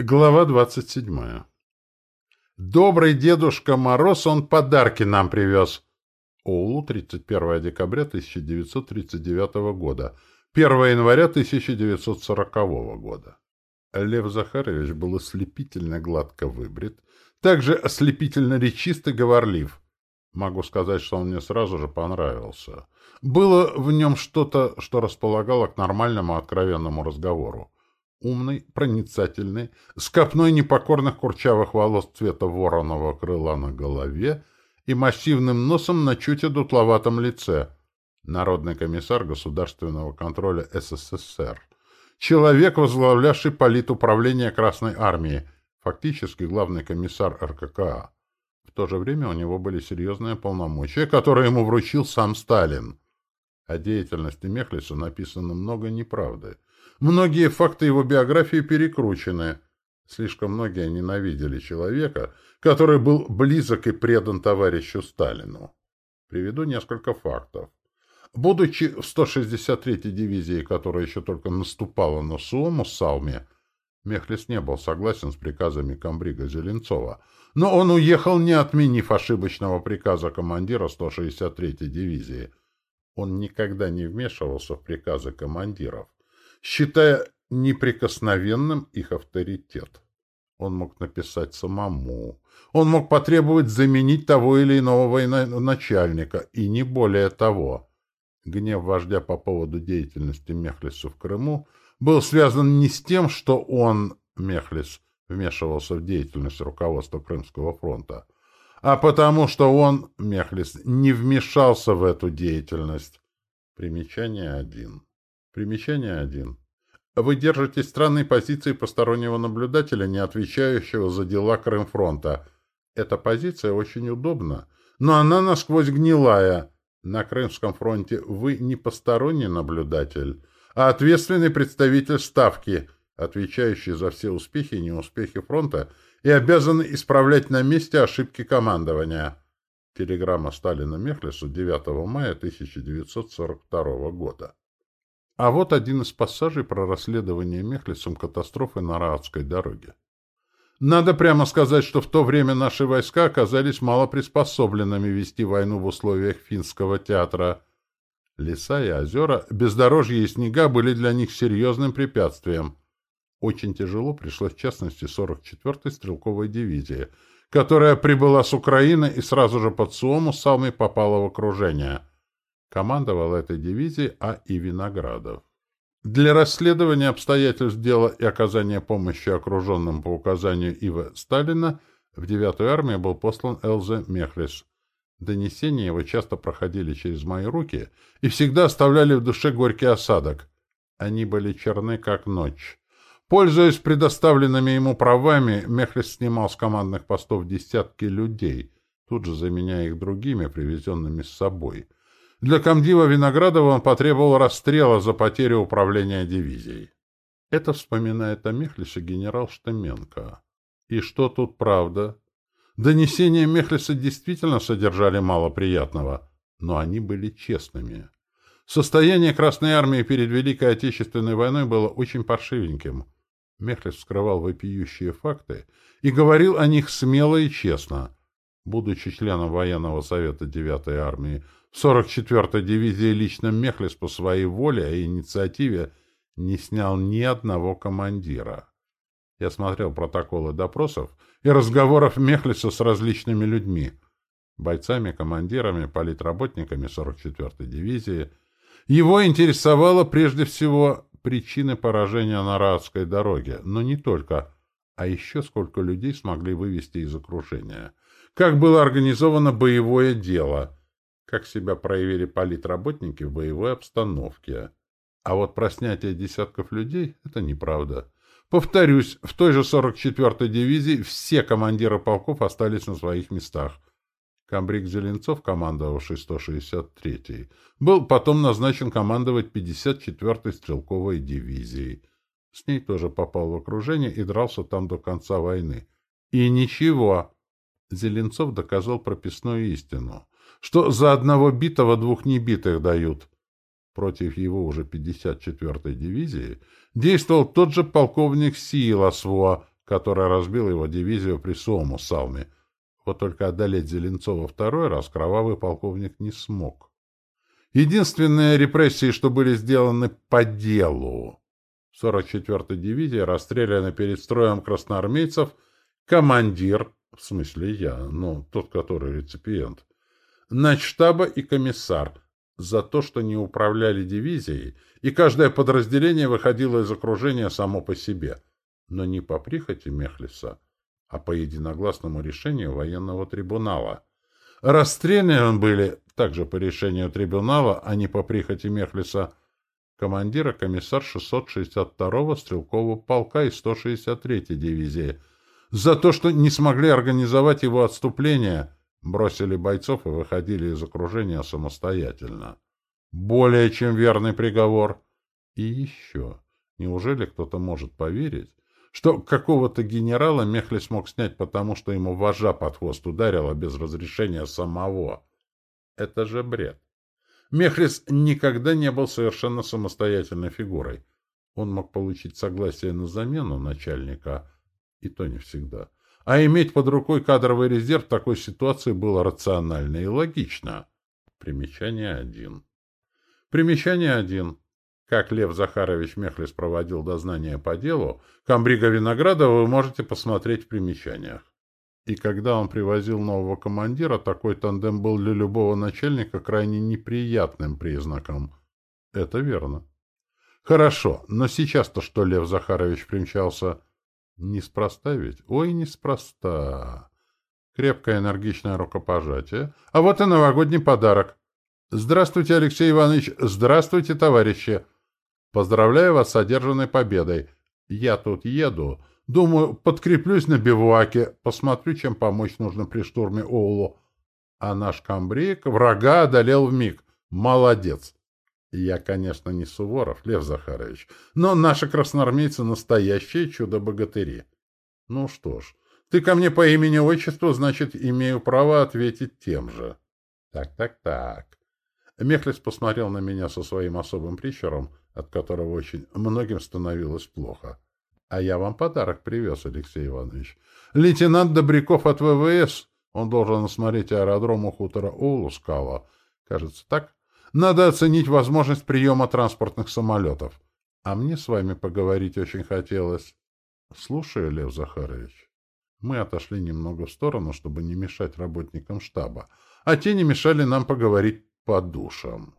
Глава двадцать седьмая. Добрый Дедушка Мороз, он подарки нам привез. Оулу, 31 декабря 1939 года, 1 января 1940 года. Лев Захарович был ослепительно гладко выбрит, также ослепительно речист и говорлив. Могу сказать, что он мне сразу же понравился. Было в нем что-то, что располагало к нормальному откровенному разговору. Умный, проницательный, с копной непокорных курчавых волос цвета вороного крыла на голове и массивным носом на чуть одутловатом лице. Народный комиссар государственного контроля СССР. Человек, возглавлявший политуправление Красной Армии, фактически главный комиссар РККА. В то же время у него были серьезные полномочия, которые ему вручил сам Сталин. О деятельности Мехлиса написано много неправды. Многие факты его биографии перекручены. Слишком многие ненавидели человека, который был близок и предан товарищу Сталину. Приведу несколько фактов. Будучи в 163-й дивизии, которая еще только наступала на Суому Салме, Мехлис не был согласен с приказами комбрига Зеленцова, но он уехал, не отменив ошибочного приказа командира 163-й дивизии. Он никогда не вмешивался в приказы командиров, считая неприкосновенным их авторитет. Он мог написать самому. Он мог потребовать заменить того или иного военачальника, и не более того. Гнев вождя по поводу деятельности Мехлиса в Крыму был связан не с тем, что он, Мехлис, вмешивался в деятельность руководства Крымского фронта, а потому что он, Мехлис, не вмешался в эту деятельность. Примечание один. Примечание один. Вы держитесь странной позиции постороннего наблюдателя, не отвечающего за дела Крымфронта. Эта позиция очень удобна, но она насквозь гнилая. На Крымском фронте вы не посторонний наблюдатель, а ответственный представитель Ставки, отвечающий за все успехи и неуспехи фронта и обязанный исправлять на месте ошибки командования. Телеграмма Сталина Мехлису 9 мая 1942 года. А вот один из пассажей про расследование Мехлисом катастрофы на Раадской дороге. Надо прямо сказать, что в то время наши войска оказались мало приспособленными вести войну в условиях финского театра. Леса и озера, бездорожье и снега были для них серьезным препятствием. Очень тяжело пришлось, в частности, 44-й стрелковой дивизии, которая прибыла с Украины и сразу же под Суому Салмой попала в окружение. Командовал этой дивизией А. И. Виноградов. Для расследования обстоятельств дела и оказания помощи окруженным по указанию И.В. Сталина в 9-ю армию был послан Элзе Мехлис. Донесения его часто проходили через мои руки и всегда оставляли в душе горький осадок. Они были черны, как ночь. Пользуясь предоставленными ему правами, Мехлис снимал с командных постов десятки людей, тут же заменяя их другими, привезенными с собой — для комдива Виноградова он потребовал расстрела за потерю управления дивизией. Это вспоминает о Мехлисе генерал Штеменко. И что тут правда? Донесения Мехлиса действительно содержали мало приятного, но они были честными. Состояние Красной Армии перед Великой Отечественной войной было очень паршивеньким. Мехлис вскрывал вопиющие факты и говорил о них смело и честно. Будучи членом военного совета 9-й армии, в 44-й дивизии лично Мехлис по своей воле и инициативе не снял ни одного командира. Я смотрел протоколы допросов и разговоров Мехлиса с различными людьми, бойцами, командирами, политработниками 44-й дивизии. Его интересовало прежде всего причины поражения на Раадской дороге, но не только, а еще сколько людей смогли вывести из окружения. Как было организовано боевое дело — как себя проявили политработники в боевой обстановке. А вот про снятие десятков людей — это неправда. Повторюсь, в той же 44-й дивизии все командиры полков остались на своих местах. Камбрик Зеленцов, командовавший 163-й, был потом назначен командовать 54-й стрелковой дивизией. С ней тоже попал в окружение и дрался там до конца войны. И ничего. Зеленцов доказал прописную истину что за одного битого двух небитых дают. Против его уже 54-й дивизии действовал тот же полковник Силасво, который разбил его дивизию при Суому-Салме. Вот только одолеть Зеленцова второй раз кровавый полковник не смог. Единственные репрессии, что были сделаны по делу. 44-й дивизии расстреляны перед строем красноармейцев командир, в смысле я, ну, тот, который реципиент, начштаба и комиссар за то, что не управляли дивизией, и каждое подразделение выходило из окружения само по себе, но не по прихоти Мехлиса, а по единогласному решению военного трибунала. Расстреляны были также по решению трибунала, а не по прихоти Мехлиса, командира комиссар 662-го стрелкового полка и 163-й дивизии, за то, что не смогли организовать его отступление, бросили бойцов и выходили из окружения самостоятельно. Более чем верный приговор. И еще, неужели кто-то может поверить, что какого-то генерала Мехли смог снять потому, что ему вожа под хвост ударила без разрешения самого? Это же бред. Мехлис никогда не был совершенно самостоятельной фигурой. Он мог получить согласие на замену начальника, и то не всегда. А иметь под рукой кадровый резерв в такой ситуации было рационально и логично. Примечание один. Примечание один. Как Лев Захарович Мехлис проводил дознание по делу, комбрига Виноградова вы можете посмотреть в примечаниях. И когда он привозил нового командира, такой тандем был для любого начальника крайне неприятным признаком. Это верно. Хорошо, но сейчас-то что Лев Захарович примчался? Неспроста ведь? Ой, неспроста. Крепкое энергичное рукопожатие. А вот и новогодний подарок. Здравствуйте, Алексей Иванович. Здравствуйте, товарищи. Поздравляю вас с одержанной победой. Я тут еду. Думаю, подкреплюсь на бивуаке, посмотрю, чем помочь нужно при штурме Оулу. А наш комбриг врага одолел в миг. Молодец. Я, конечно, не Суворов, Лев Захарович, но наши красноармейцы — настоящие чудо-богатыри. Ну что ж, ты ко мне по имени-отчеству, значит, имею право ответить тем же. Так, так, так. Мехлис посмотрел на меня со своим особым прищуром, от которого очень многим становилось плохо. А я вам подарок привез, Алексей Иванович. Лейтенант Добряков от ВВС. Он должен осмотреть аэродром у хутора Улускала. Кажется, так? Надо оценить возможность приема транспортных самолетов. А мне с вами поговорить очень хотелось. Слушаю, Лев Захарович. Мы отошли немного в сторону, чтобы не мешать работникам штаба, а те не мешали нам поговорить по душам.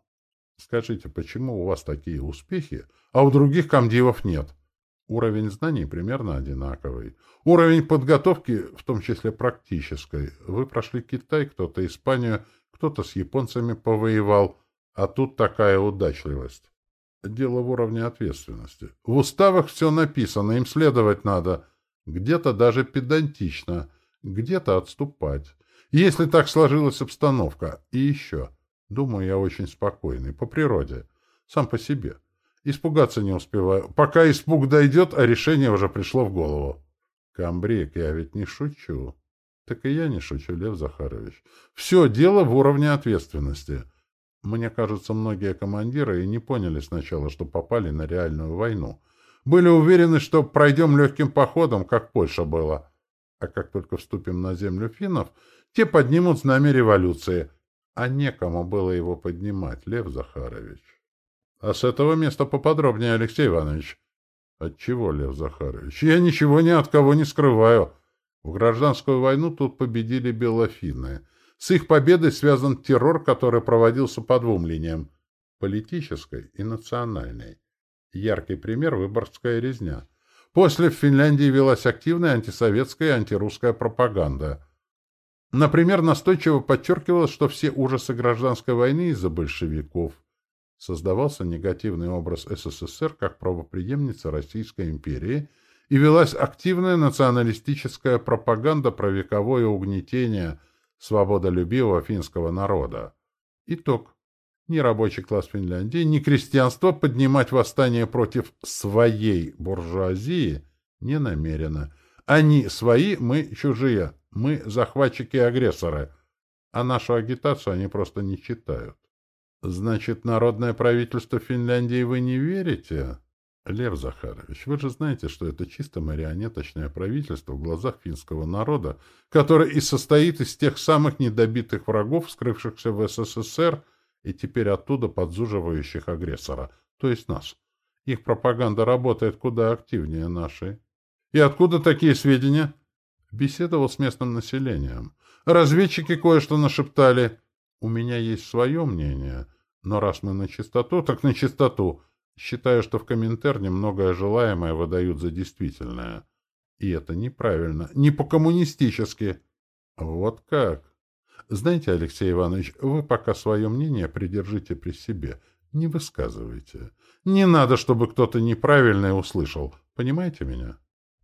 Скажите, почему у вас такие успехи, а у других комдивов нет? Уровень знаний примерно одинаковый. Уровень подготовки, в том числе практической. Вы прошли Китай, кто-то Испанию, кто-то с японцами повоевал — а тут такая удачливость. Дело в уровне ответственности. В уставах все написано, им следовать надо. Где-то даже педантично, где-то отступать. Если так сложилась обстановка. И еще. Думаю, я очень спокойный, по природе. Сам по себе. Испугаться не успеваю. Пока испуг дойдет, а решение уже пришло в голову. Камбрик, я ведь не шучу. Так и я не шучу, Лев Захарович. Все дело в уровне ответственности. Мне кажется, многие командиры и не поняли сначала, что попали на реальную войну. Были уверены, что пройдем легким походом, как Польша была. А как только вступим на землю финнов, те поднимут знамя революции. А некому было его поднимать, Лев Захарович. А с этого места поподробнее, Алексей Иванович. Отчего, Лев Захарович? Я ничего ни от кого не скрываю. В гражданскую войну тут победили белофинны. С их победой связан террор, который проводился по двум линиям – политической и национальной. Яркий пример – Выборгская резня. После в Финляндии велась активная антисоветская и антирусская пропаганда. Например, настойчиво подчеркивалось, что все ужасы гражданской войны из-за большевиков. Создавался негативный образ СССР как правоприемницы Российской империи и велась активная националистическая пропаганда про вековое угнетение – свободолюбивого финского народа. Итог. Ни рабочий класс Финляндии, ни крестьянство поднимать восстание против своей буржуазии не намерено. Они свои, мы чужие, мы захватчики и агрессоры, а нашу агитацию они просто не читают. Значит, народное правительство Финляндии вы не верите? Лев Захарович, вы же знаете, что это чисто марионеточное правительство в глазах финского народа, которое и состоит из тех самых недобитых врагов, скрывшихся в СССР и теперь оттуда подзуживающих агрессора, то есть нас. Их пропаганда работает куда активнее нашей. И откуда такие сведения? Беседовал с местным населением. Разведчики кое-что нашептали. У меня есть свое мнение, но раз мы на чистоту, так на чистоту. Считаю, что в Коминтерне многое желаемое выдают за действительное. И это неправильно, не по-коммунистически. Вот как? Знаете, Алексей Иванович, вы пока свое мнение придержите при себе. Не высказывайте. Не надо, чтобы кто-то неправильное услышал. Понимаете меня?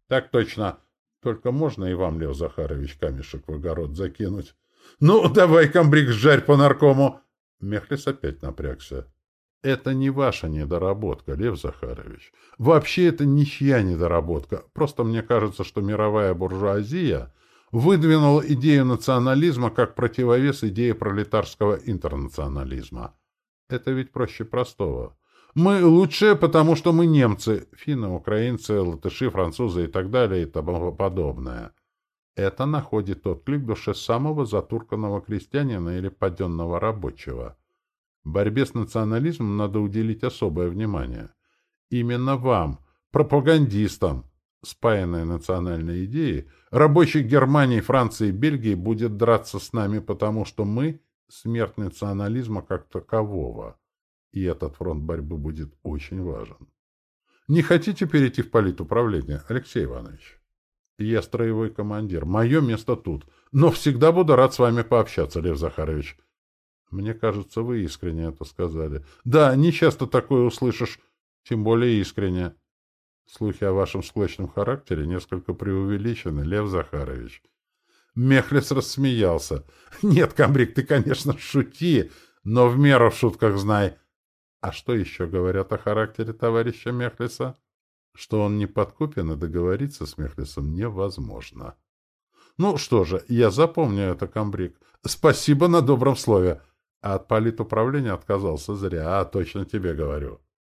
Так точно. Только можно и вам, Лев Захарович, камешек в огород закинуть. Ну, давай, комбриг, жарь по наркому. Мехлис опять напрягся. Это не ваша недоработка, Лев Захарович. Вообще это ничья недоработка. Просто мне кажется, что мировая буржуазия выдвинула идею национализма как противовес идее пролетарского интернационализма. Это ведь проще простого. Мы лучшие, потому что мы немцы, финны, украинцы, латыши, французы и так далее и тому подобное. Это находит отклик в душе самого затурканного крестьянина или паденного рабочего. Борьбе с национализмом надо уделить особое внимание. Именно вам, пропагандистам, спаянной национальной идеи, рабочих Германии, Франции и Бельгии будет драться с нами, потому что мы — смерть национализма как такового. И этот фронт борьбы будет очень важен. Не хотите перейти в политуправление, Алексей Иванович? Я строевой командир. Мое место тут. Но всегда буду рад с вами пообщаться, Лев Захарович. Мне кажется, вы искренне это сказали. Да, не часто такое услышишь, тем более искренне. Слухи о вашем склочном характере несколько преувеличены, Лев Захарович. Мехлес рассмеялся. Нет, Камбрик, ты, конечно, шути, но в меру в шутках знай. А что еще говорят о характере товарища Мехлеса? Что он не подкупен, и договориться с Мехлесом невозможно. Ну что же, я запомню это, Камбрик. Спасибо на добром слове. А от политуправления отказался зря, а точно тебе говорю.